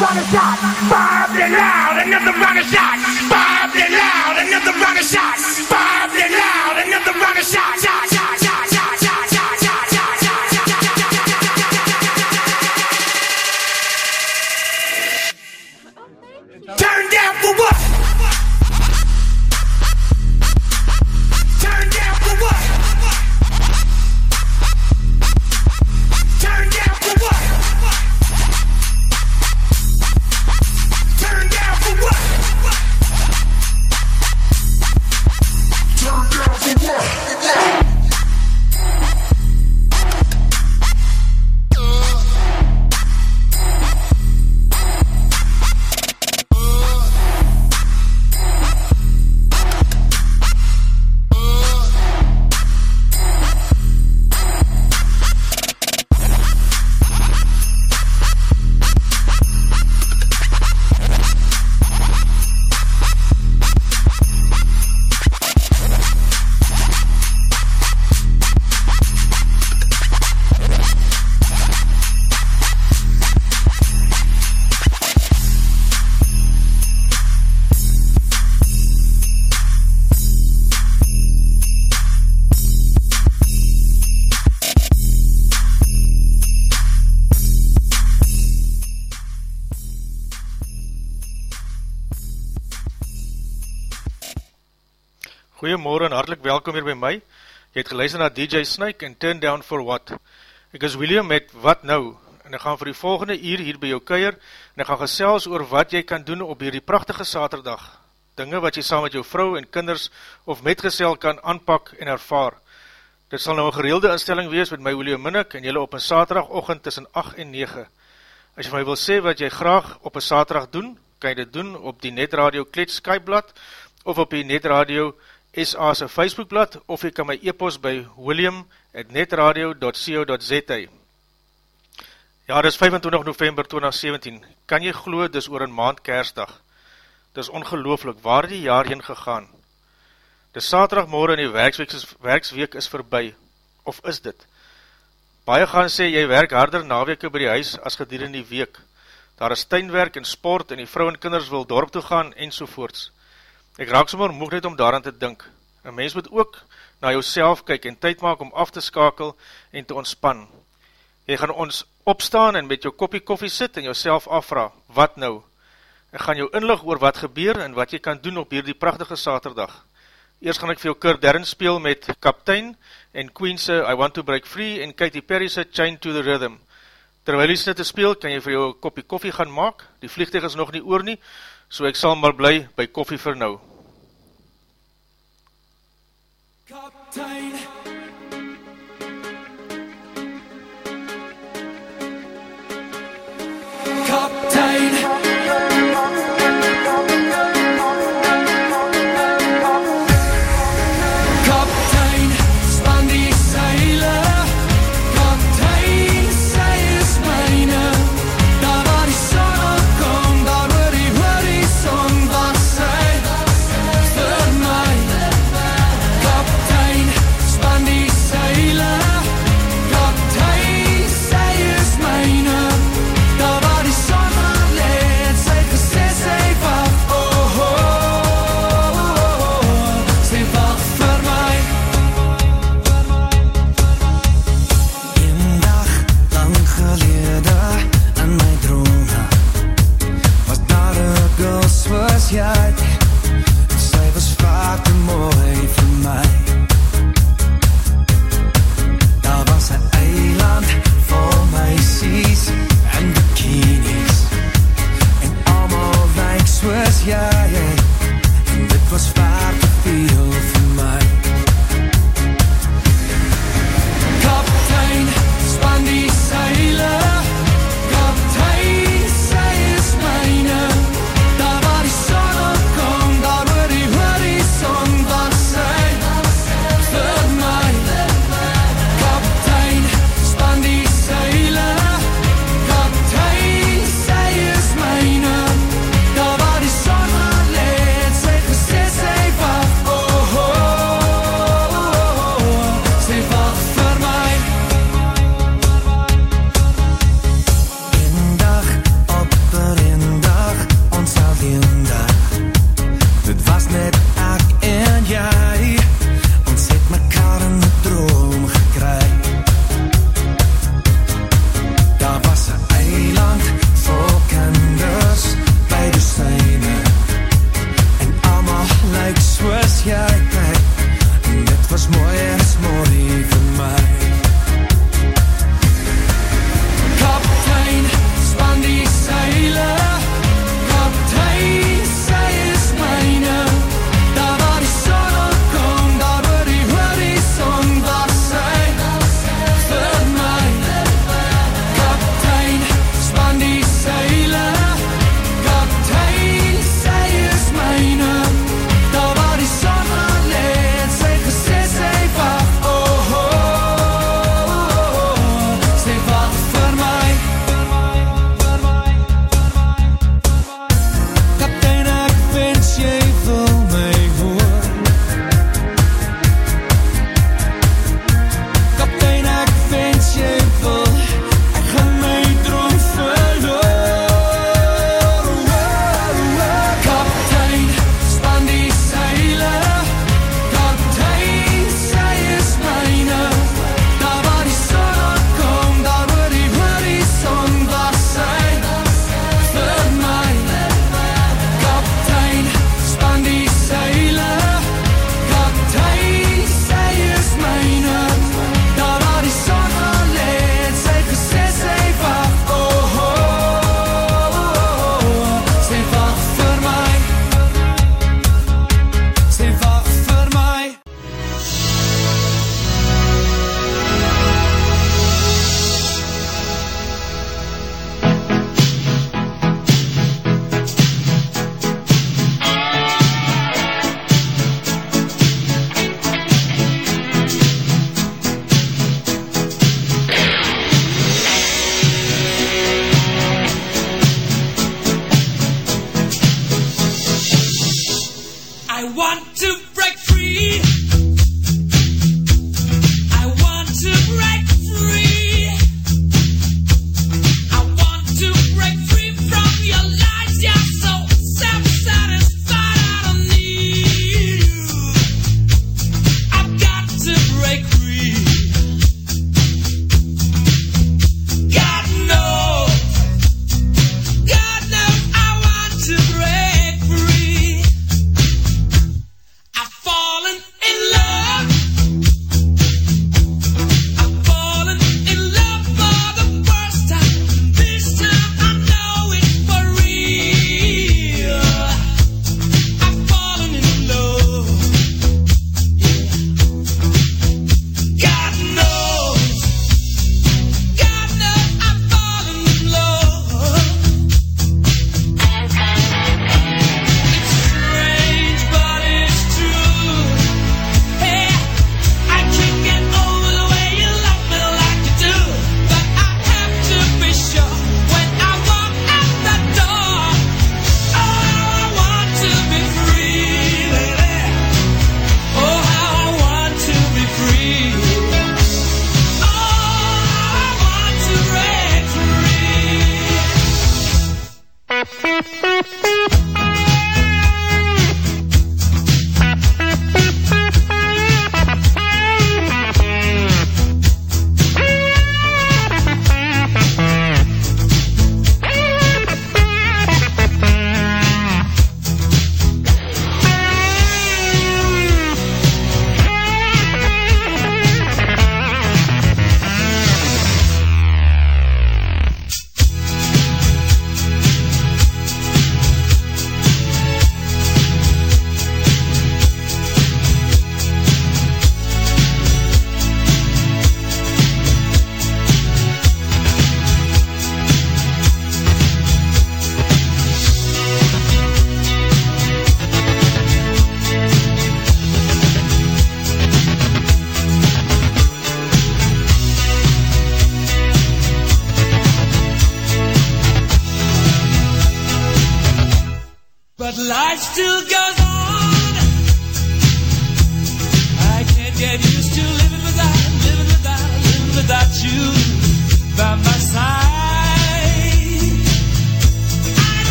running shot. Five and loud, another running shot. Welkom hier by my. Jy het geluister na DJ Snake en Turn Down For What. Ek is William met Wat Nou en ek gaan vir die volgende uur hier by jou keier en ek gaan gesels oor wat jy kan doen op hierdie prachtige saterdag. Dinge wat jy saam met jou vrou en kinders of metgesel kan aanpak en ervaar. Dit sal nou een gereelde instelling wees met my William Minnick en jylle op een saterdag ochend tussen 8 en 9. As jy my wil sê wat jy graag op een saterdag doen, kan jy dit doen op die Netradio Klets Skypeblad of op die Netradio Klets SA's Facebookblad of jy kan my e-post by william at netradio.co.za Ja, dit is 25 november 2017. Kan jy glo, dit is oor een maand kersdag. Dit is ongelooflik, waar die jaar heen gegaan? Dit is saterdagmorgen en die werksweek is, werksweek is verby. Of is dit? Baie gaan sê, jy werk harder naweke by die huis as gedurende die week. Daar is tuinwerk en sport en die vrou en kinders wil dorp toe gaan en sovoorts. Ek raak sommer moeg net om daaraan te dink. Een mens moet ook na jouself kyk en tyd maak om af te skakel en te ontspan. Jy gaan ons opstaan en met jou koppie koffie sit en jouself afvra, wat nou? Ek gaan jou inlig oor wat gebeur en wat jy kan doen op hierdie prachtige saterdag. Eerst gaan ek vir jou Kurt Derren speel met Kaptein en Queen's I Want to Break Free en Katy Perry's Chain to the Rhythm. Terwyl jy sit te speel, kan jy vir jou koppie koffie gaan maak. Die vliegtuig is nog nie oor nie, so ek sal maar bly by koffie vir nou. Kaptein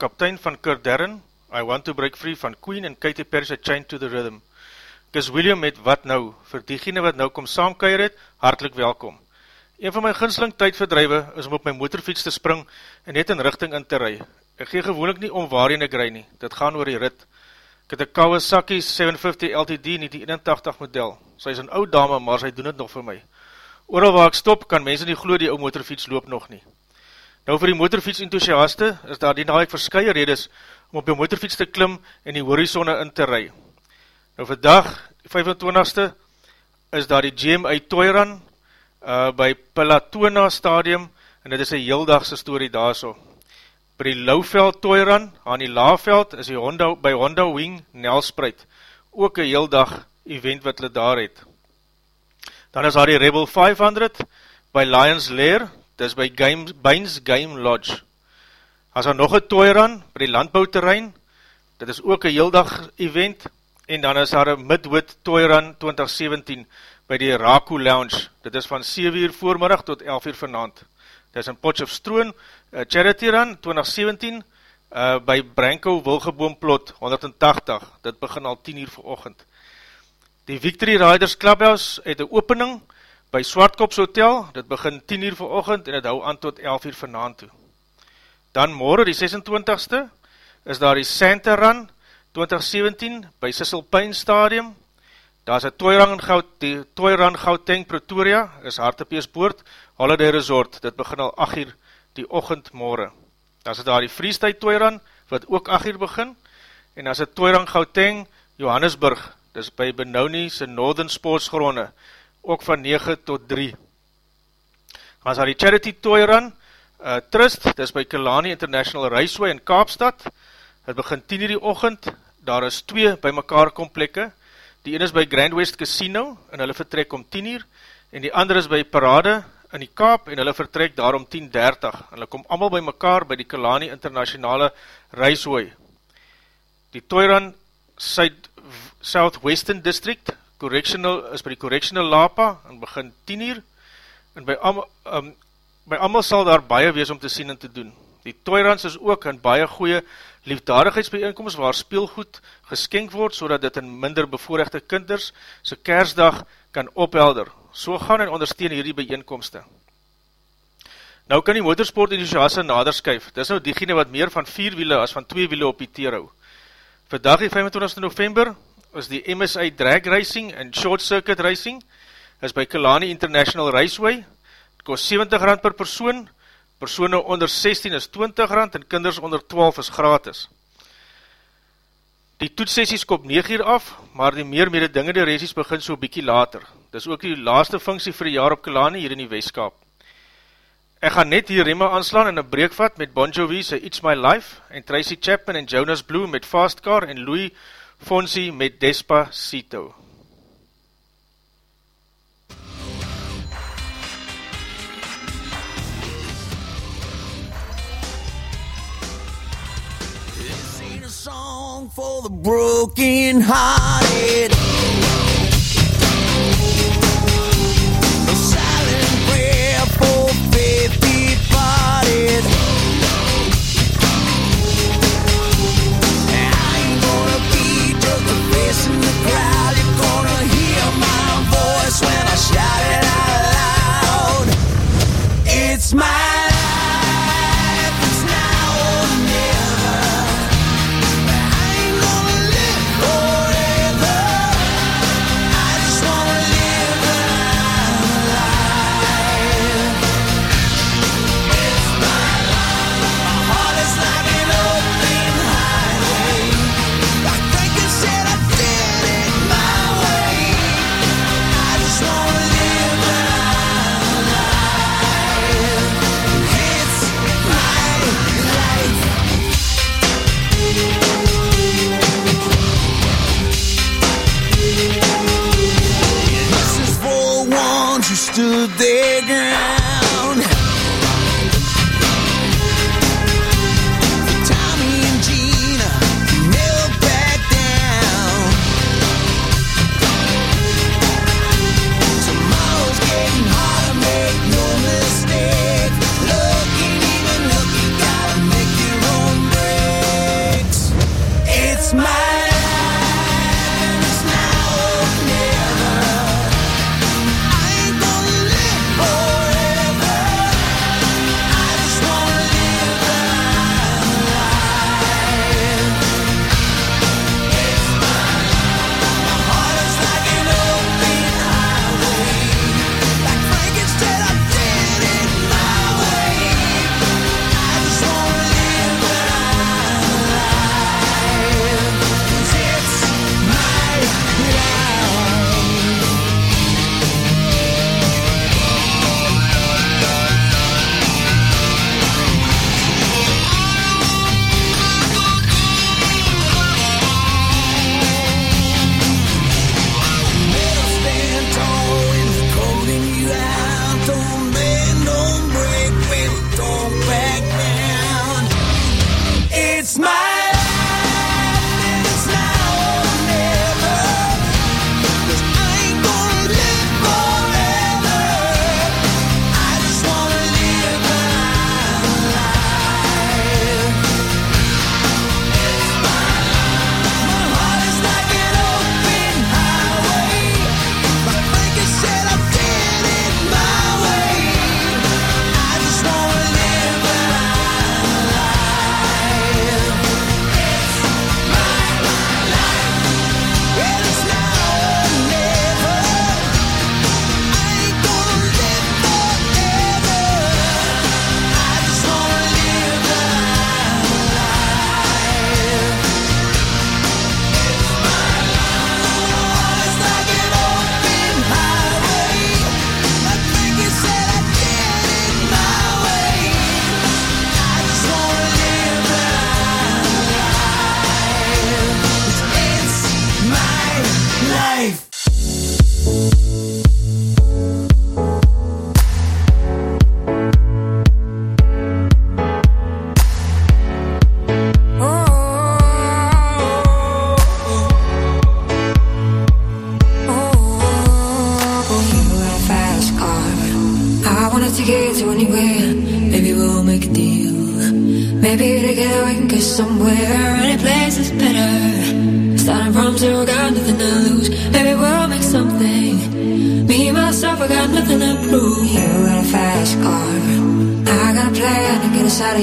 Kaptein van Kurderen, I Want to Break Free van Queen en Katy Perry's A Chain to the Rhythm. Ek is William met Wat Nou, vir diegene wat nou kom saamkeier het, hartelijk welkom. Een van my ginsling tydverdrijwe is om op my motorfiets te spring en net in richting in te rij. Ek gee gewoonlik nie om waarin ek rij nie, dit gaan oor die rit. Ek het een Kawasaki 750 LTD 1981 model. Sy is een oud dame, maar sy doen het nog vir my. Ooral waar ek stop, kan mense nie glo die ou motorfiets loop nog nie. Nou vir die motorfiets enthousiaste is daar die naak verskye redes om op die motorfiets te klim en die horizonne in te rij. Nou vandag, die 25ste, is daar die GMA Toyran uh, by Pelatona Stadium en dit is een heeldagse story daar so. By die Louveld Toyran, aan die Laaveld, is die Honda, by Honda Wing Nelspreid, ook een heeldag event wat hulle daar het. Dan is daar die Rebel 500 by Lions Lair, dis by Game, Bains Game Lodge. As daar nog een toeran by die landbouterrein, dit is ook een heeldag event, en dan is daar een Midwood Toeran 2017 by die Raku Lounge, dit is van 7 uur voormiddag tot 11 uur vanavond. Dit is in Potchefstroon, Charity Run 2017, uh, by Branko Wilgeboomplot 180, dit begin al 10 uur vir ochend. Die Victory Riders Clubhouse het een opening, by Swartkops Hotel, dit begin 10 uur vir ochend en het hou aan tot 11 uur vanavond toe. Dan morgen die 26ste is daar die Santa Run 2017 by Sissel Pine Stadium, daar is een Toyrang Goud, die Toyrang Gauteng Pretoria, is Hartepeespoort, Holiday Resort, dit begin al 8 uur die ochend morgen. Dan is daar die Freestyle Toyrang, wat ook 8 uur begin, en dan is het Toyrang Gauteng Johannesburg, dit is by Benoni se Northern Sports Gronde, ook van 9 tot 3. As daar die Charity Toy Run, uh, Trust, dit is by Kelani International Raceway in Kaapstad, het begin 10 uur die ochend, daar is 2 by mekaar komplekke, die ene is by Grand West Casino, en hulle vertrek om 10 uur, en die ander is by Parade in die Kaap, en hulle vertrek daar om 10.30, en hulle kom allemaal by mekaar by die Kelani Internationale Raceway. Die Toy Run Southwestern District, correctional, is by die correctional lapa, en begin 10 uur, en by allemaal, um, by allemaal sal daar baie wees om te sien en te doen. Die toyrans is ook in baie goeie liefdadigheidsbijeenkomst, waar speelgoed geskenk word, so dit in minder bevoorrechte kinders, sy kersdag kan ophelder. So gaan en ondersteun hierdie bijeenkomste. Nou kan die motorsport enthousiaste nader skuif. Dit is nou diegene wat meer van 4 wiele as van 2 wiele op die teer hou. Vandag die 25 november is die MSI Drag Racing en Short Circuit Racing, is by Kalani International Raceway, het kost 70 rand per persoon, persoon onder 16 is 20 rand en kinders onder 12 is gratis. Die toetsessies kop 9 uur af, maar die meer mededingende races begin so bykie later. Dis ook die laaste funksie vir die jaar op Kalani hier in die Westkaap. Ek gaan net hier remme aanslaan en een breekvat met Bon Jovi se It's My Life en Tracy Chapman en Jonas Blue met Fast Car en Louis Fonsi met Despacito. Song for the broken hearted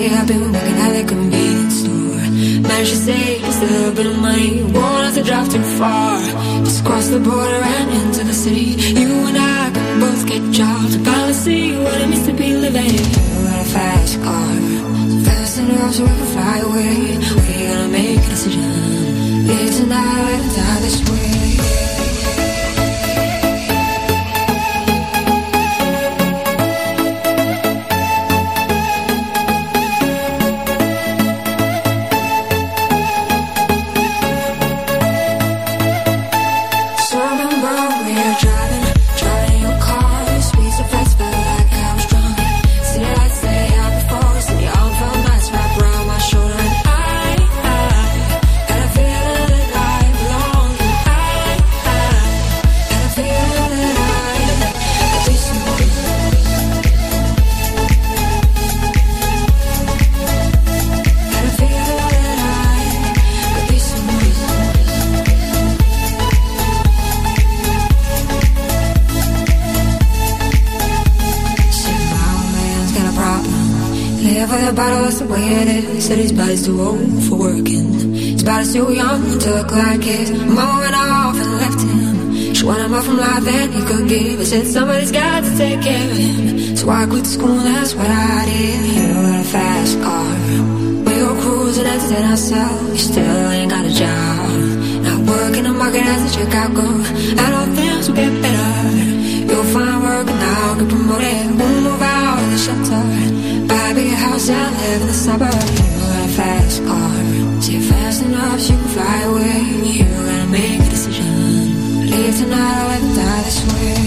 I've been working at the convenience store. Man, she saves a little bit of money. Won't have to drive too far. Just cross the border and into the city. You and I can both get jobs. Finally see what it means to be living You got a fast car. Fast enough so we can fly away. We gotta make a decision. Live tonight and die this way. said his body's too old for working. His body's too young to look like his. Mama went off and left him. She wanted more from life than he could give. I said somebody's got to take care of him. So I quit school, that's what I did. You got a fast car. We go cruising, entertain ourselves. You still ain't got a job. Not working the market as a Chicago. I don't things will get better. You'll find work and I'll get promoted. We'll move out of the shelter. Buy a big house and live in the suburbs fast car Is it fast enough so you can fly away? You gotta make a decision Leave tonight or let die this way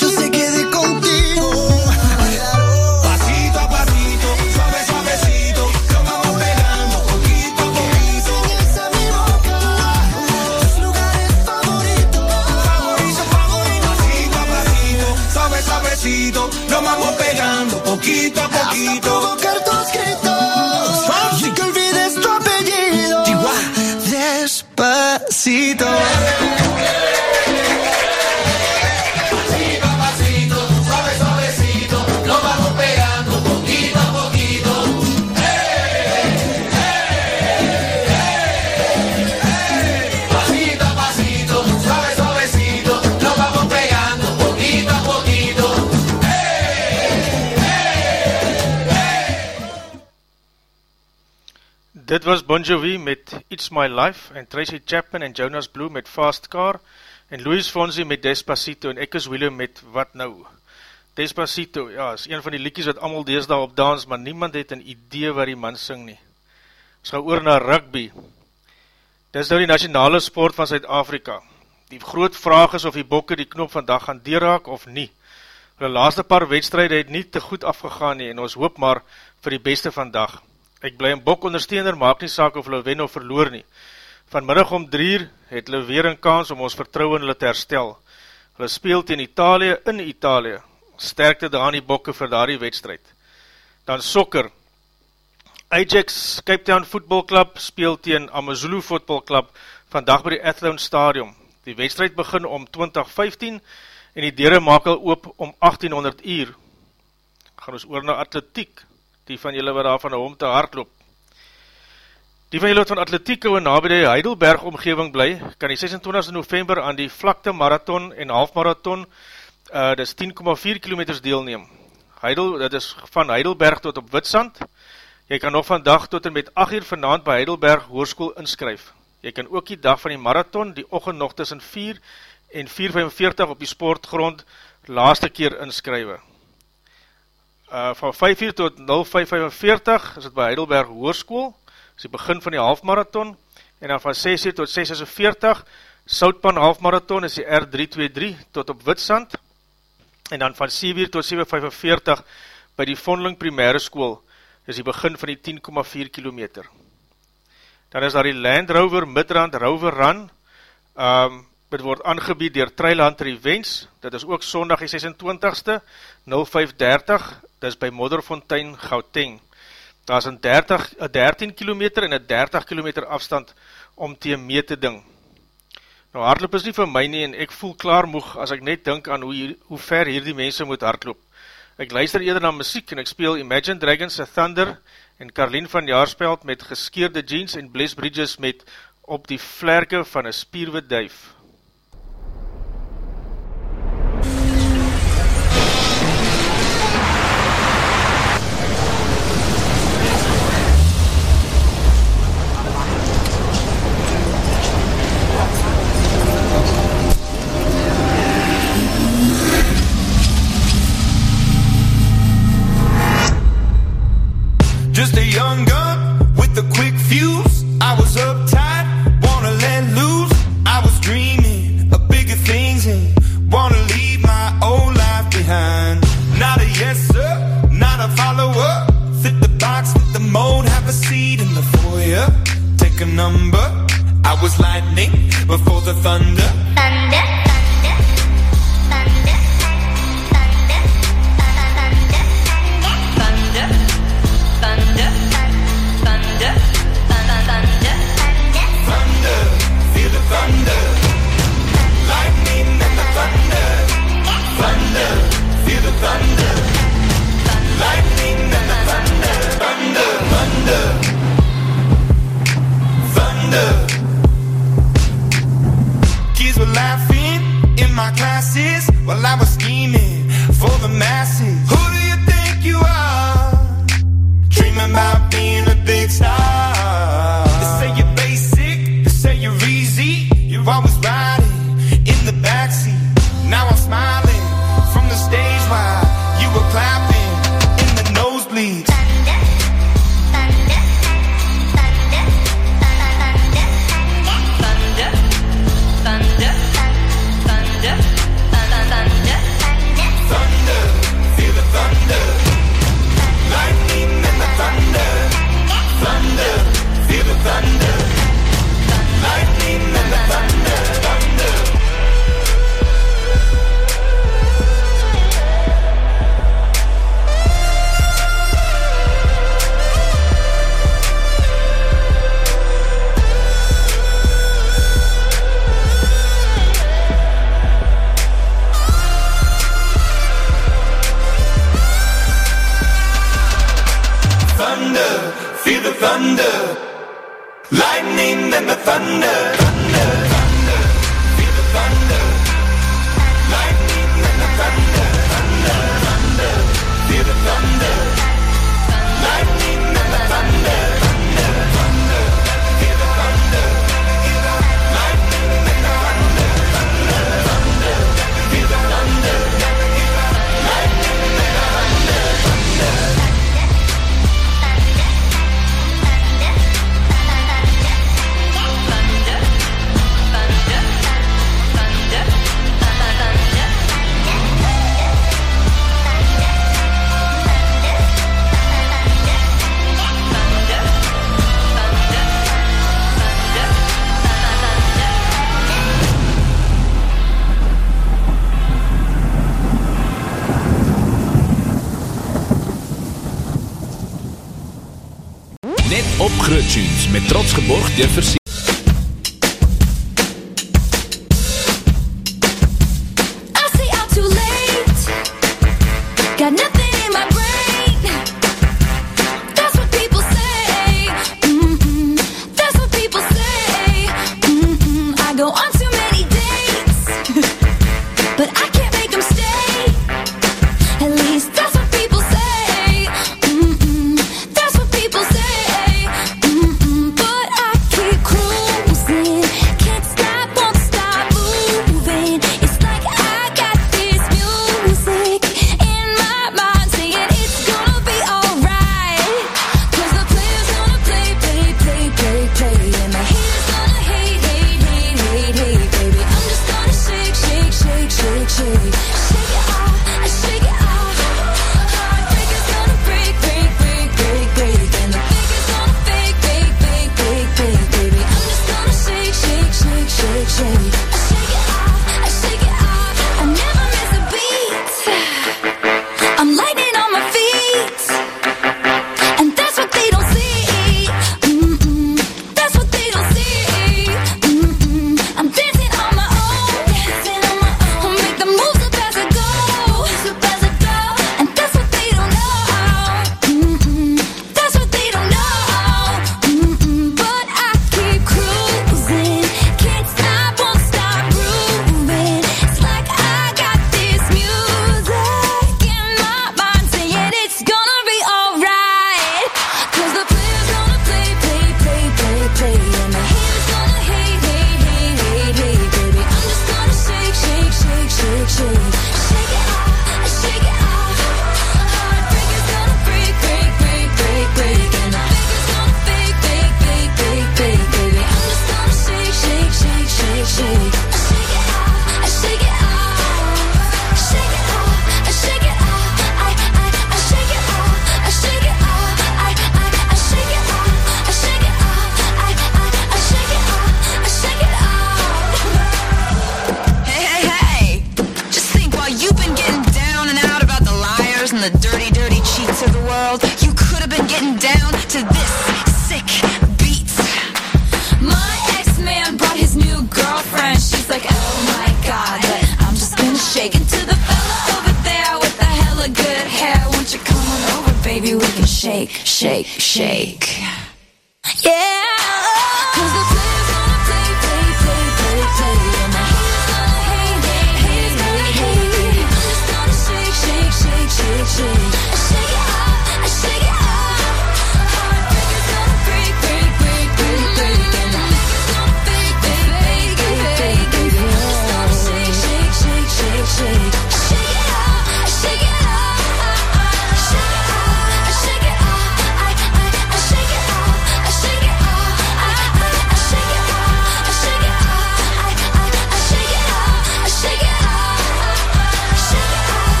Dit was Bon Jovi met It's My Life en Tracy Chapman en Jonas Blue met Fast Car en Louis Fonsi met Despacito en ek is Willem met Wat Nou. Despacito, ja, is een van die liekies wat allemaal deesdaal op dans, maar niemand het een idee waar die man sing nie. Ons gaan oor na rugby. Dit is nou die nationale sport van Zuid-Afrika. Die groot vraag is of die bokke die knop vandag gaan deurraak of nie. Hulle laaste paar wedstrijde het nie te goed afgegaan nie en ons hoop maar vir die beste vandag. Ek bly een bok ondersteuner, maak nie saak of hulle wen of verloor nie. Vanmiddag om drie uur het hulle weer een kans om ons vertrouwen in hulle te herstel. Hulle speel teen Italië in Italië. Sterkte daar die bokke vir daar die wedstrijd. Dan sokker. Ajax Cape Town Football Club speel teen Amazulu Football Club vandag by die Athlone Stadium. Die wedstrijd begin om 2015 en die dere maak al oop om 1800 uur. Gaan ons oor na atletiek, die van julle wat daar van hom te hard loop. Die van julle wat van atletiek ou en na by die Heidelberg omgeving bly, kan die 26 november aan die vlakte marathon en halfmarathon uh, dit is 10,4 km deelneem. Heidel, dit is van Heidelberg tot op Witsand. Jy kan nog vandag tot en met 8 uur vanavond by Heidelberg Hoorskoel inskryf. Jy kan ook die dag van die marathon, die ochend nog tussen 4 en 4.45 op die sportgrond, laaste keer inskrywe. Uh, van 5 uur tot 05.45 is het by Heidelberg Hoorskoel, is die begin van die halfmarathon, en dan van 6 uur tot 6.40, Soutpan halfmarathon is die R323 tot op Witsand, en dan van 7 uur tot 7.45 by die Vondeling Primaire School, is die begin van die 10,4 kilometer. Dan is daar die Land Rover Midrand Rover Run, um, dit word aangebied dier Trail Hunter Events, dit is ook sondag die 26ste, 0530, dit is by Modderfontein, Gauteng. Daar is een 30, 13 kilometer en een 30 kilometer afstand om te mee te ding. Nou hardloop is nie vir my nie en ek voel klaar moeg as ek net dink aan hoe, hier, hoe ver hierdie mense moet hardloop. Ek luister eerder na muziek en ek speel Imagine Dragons Thunder en Carlien van Jaarspeld met geskeerde jeans en Bliss Bridges met op die vlerke van een spierwe duif.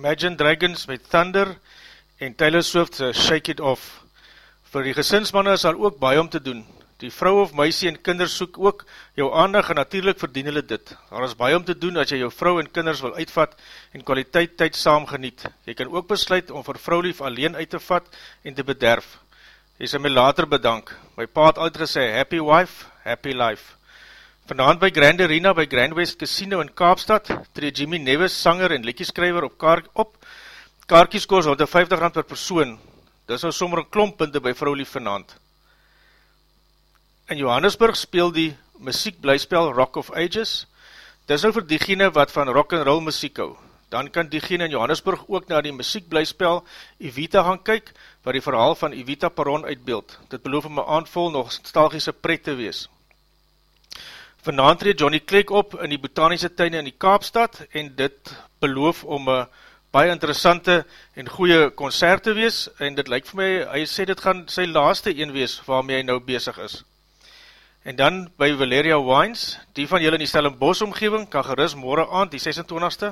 Imagine Dragons met Thunder en Taylor Swift uh, Shake It Off. Vir die gesinsmanne is daar ook baie om te doen. Die vrou of meisie en kinders soek ook jou aandag en natuurlijk verdien hulle dit. Daar is baie om te doen as jy jou vrou en kinders wil uitvat en kwaliteit tyd saam geniet. Jy kan ook besluit om vir vroulief alleen uit te vat en te bederf. Jy sal my later bedank. My pa het altyd gesê, happy wife, happy life. Vanavond by Grand Arena by Grand West Casino in Kaapstad, tree Jimmy Neves, sanger en lekkieskrijver op, kaar, op. Kaarkies koos 150 rand per persoon. Dis nou sommer een klomppunte by vroulief vanavond. In Johannesburg speel die muziekblijspel Rock of Ages. Dis nou vir diegene wat van rock and roll muziek hou. Dan kan diegene in Johannesburg ook na die muziekblijspel Evita gaan kyk, waar die verhaal van Evita Paron uitbeeld. Dit beloof een aanvol nog nostalgische pret te wees. Vanavond treed Johnny Clegg op in die botaniese tuine in die Kaapstad en dit beloof om een baie interessante en goeie concert te wees en dit lyk vir my, hy sê dit gaan sy laaste een wees waarmee hy nou bezig is. En dan by Valeria Wines, die van julle in die Stellenbos omgeving kan geris morgen aand die 26ste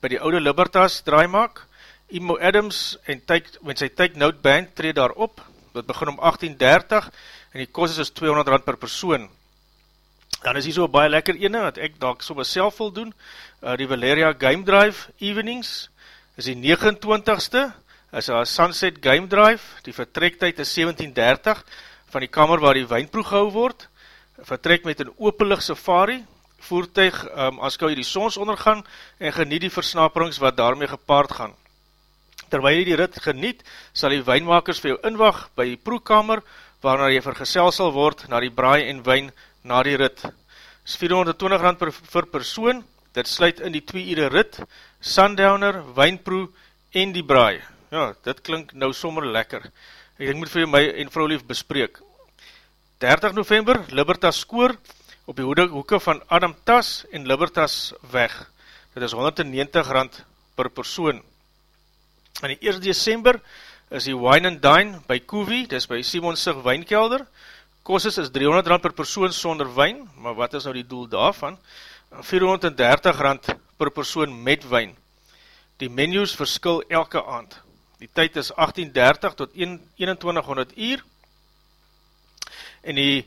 by die oude Libertas draai maak. Imo Adams en tyk, met sy Take Note Band treed daar op, dit begin om 18.30 en die kost is 200 rand per persoon. Dan is hier so baie lekker ene, wat ek dalk so myself wil doen, uh, die Valeria Game Drive Evenings, is die 29ste, is a Sunset Game Drive, die vertrektijd is 17.30, van die kamer waar die wijnproeg gehou word, vertrek met een opelig safari, voertuig um, as kou jy die sonsondergang, en geniet die versnaperings wat daarmee gepaard gaan. Terwijl jy die rit geniet, sal die wijnmakers vir jou inwag by die proekamer, waarna jy vergesel sal word na die braai en wijn na die rit. Is 420 rand per, per persoon, dit sluit in die 2 ure rit, sundowner, wijnproe en die braai. Ja, dit klink nou sommer lekker. Ek moet vir my en vrou lief bespreek. 30 november, Libertas Skoor, op die hoede, hoeke van Adam Tas en Libertas weg. Dit is 190 rand per persoon. In die 1 december is die Wine and Dine by Koevie, dit is by Simon Sig Wijnkelder. Kostes is 300 rand per persoon sonder wijn, maar wat is nou die doel daarvan? 430 rand per persoon met wijn. Die menus verskil elke aand. Die tyd is 18.30 tot 2100 uur, en die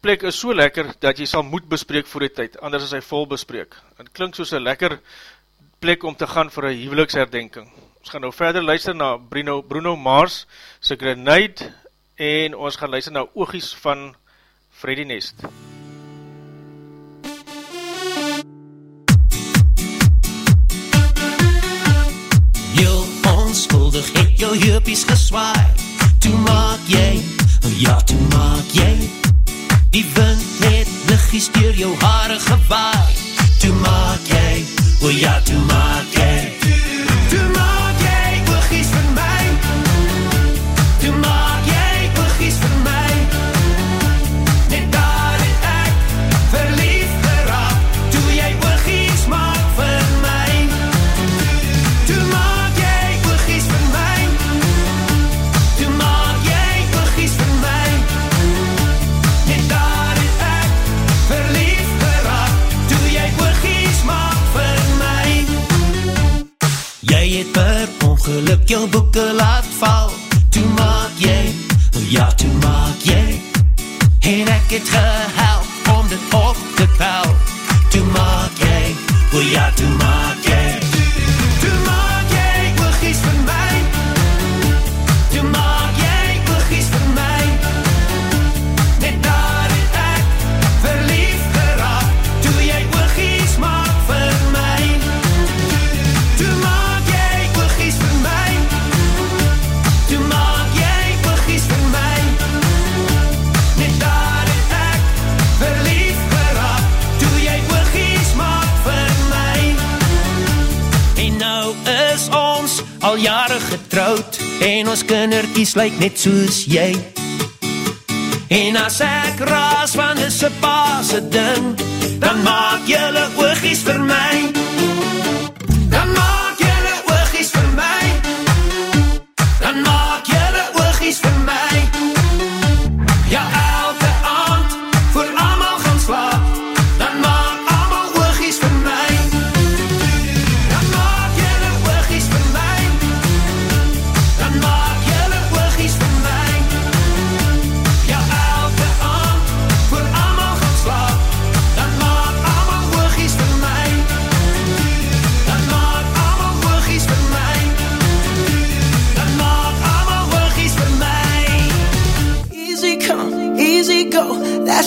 plek is so lekker, dat jy sal moet bespreek voor die tyd, anders is hy vol bespreek. Het klink soos een lekker plek om te gaan vir een huweliksherdenking. Ons gaan nou verder luister na Bruno, Bruno Mars, sy Grenade, en ons gaan luister na oogies van Freddy Nest. Heel onskuldig het jou heupies geswaai. Toe maak jy, ja toe maak jy Die wind het liggies door jou haare gewaai. Toe maak jy, oh ja toe maak jy ongeluk jou boeke laat val Toe maak jy, oh ja toe maak jy En ek het gehelp om dit op te kou Toe maak jy, oh ja toe maak En ons kindertjies lyk net soos jy. En as ek raas van dis 'n pa se ding Dan maak julle oogies vir my. Dan maak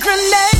grenade.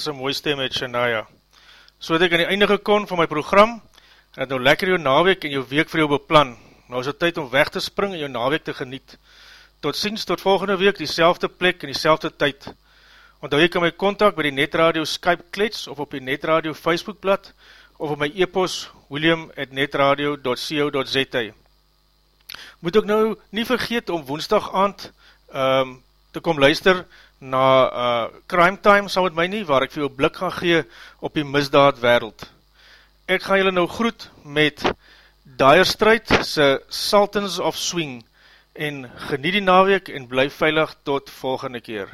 Wat een mooi stem het Shania. So het ek aan die einde gekon van my program, en het nou lekker jou naweek en jou week vir jou beplan. Nou is het tyd om weg te spring en jou naweek te geniet. Tot ziens, tot volgende week, die plek en die tyd. Onthou jy kan my contact by die Netradio Skype klets of op die Netradio Facebookblad of op my e-post william at netradio.co.za Moet ook nou nie vergeet om woensdag aand um, te kom luister na uh, Crime Time saam met my nie, waar ek vir jou blik gaan gee op die misdaad wereld. Ek gaan julle nou groet met Dire Strijd se Sultans of Swing en geniet die naweek en bly veilig tot volgende keer.